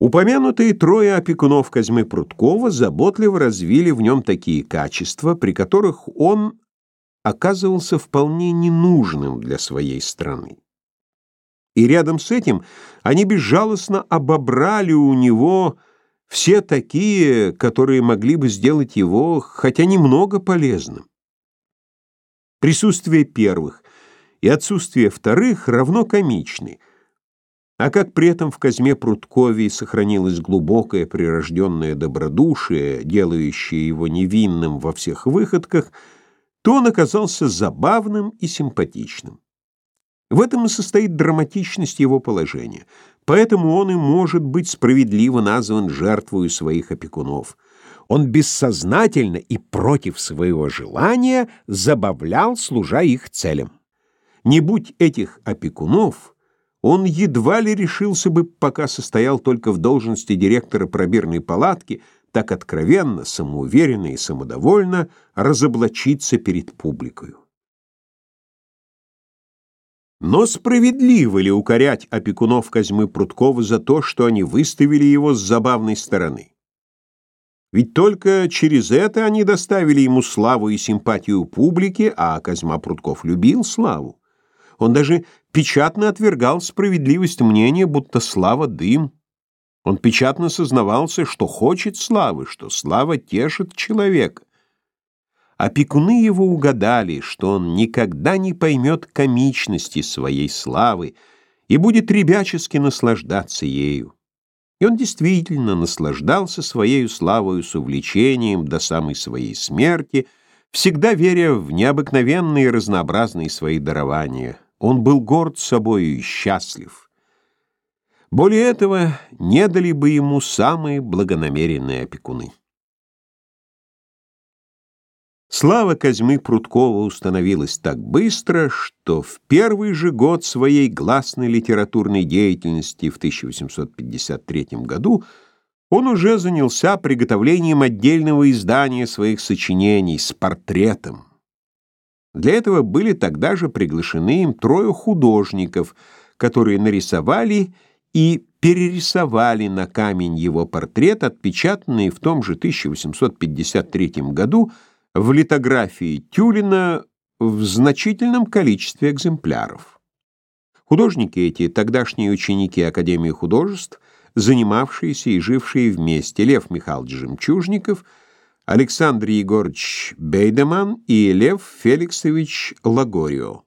Упомянутые трое опекунов Козьмы Пруткова заботливо развили в нем такие качества, при которых он оказывался вполне ненужным для своей страны. И рядом с этим они безжалостно обобрали у него все такие, которые могли бы сделать его хотя немного полезным. Присутствие первых и отсутствие вторых равно комичны — а как при этом в Казьме Пруткове сохранилось глубокое прирожденное добродушие, делающее его невинным во всех выходках, то он оказался забавным и симпатичным. В этом и состоит драматичность его положения. Поэтому он и может быть справедливо назван жертвою своих опекунов. Он бессознательно и против своего желания забавлял, служа их целям. Не будь этих опекунов — он едва ли решился бы, пока состоял только в должности директора пробирной палатки, так откровенно, самоуверенно и самодовольно разоблачиться перед публикой. Но справедливо ли укорять опекунов Козьмы Пруткова за то, что они выставили его с забавной стороны? Ведь только через это они доставили ему славу и симпатию публики, а Козьма Прутков любил славу. Он даже печатно отвергал справедливость мнения, будто слава — дым. Он печатно сознавался, что хочет славы, что слава тешит человека. Опекуны его угадали, что он никогда не поймет комичности своей славы и будет ребячески наслаждаться ею. И он действительно наслаждался своей славою с увлечением до самой своей смерти, всегда веря в необыкновенные разнообразные свои дарования — он был горд собою и счастлив. Более этого не дали бы ему самые благонамеренные опекуны. Слава Козьмы Прудкова установилась так быстро, что в первый же год своей гласной литературной деятельности в 1853 году он уже занялся приготовлением отдельного издания своих сочинений с портретом. Для этого были тогда же приглашены им трое художников, которые нарисовали и перерисовали на камень его портрет, отпечатанный в том же 1853 году в литографии Тюлина в значительном количестве экземпляров. Художники эти, тогдашние ученики Академии художеств, занимавшиеся и жившие вместе, Лев Михайлович Жемчужников — Александр Егорович Бейдеман и Лев Феликсович Лагорио.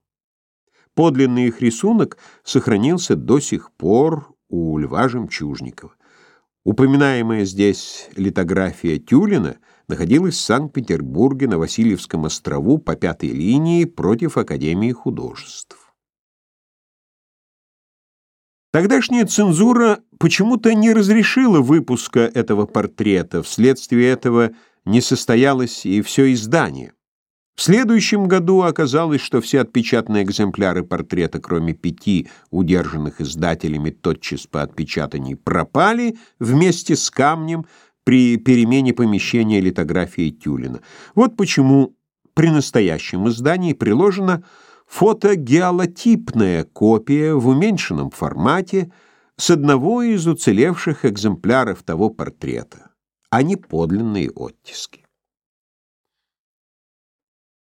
Подлинный их рисунок сохранился до сих пор у Льва Жемчужникова. Упоминаемая здесь литография Тюлина находилась в Санкт-Петербурге на Васильевском острову по пятой линии против Академии художеств. Тогдашняя цензура почему-то не разрешила выпуска этого портрета, вследствие этого – не состоялось и все издание. В следующем году оказалось, что все отпечатанные экземпляры портрета, кроме пяти, удержанных издателями тотчас по отпечатанию, пропали вместе с камнем при перемене помещения литографии Тюлина. Вот почему при настоящем издании приложена фотогеолотипная копия в уменьшенном формате с одного из уцелевших экземпляров того портрета а не подлинные оттиски.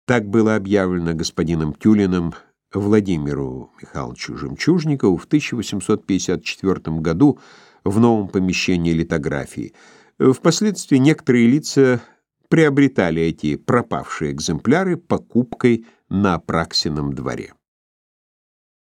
Так было объявлено господином Тюлиным Владимиру Михайловичу Жемчужникову в 1854 году в новом помещении литографии. Впоследствии некоторые лица приобретали эти пропавшие экземпляры покупкой на Праксином дворе.